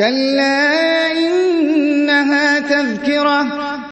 كَلَّا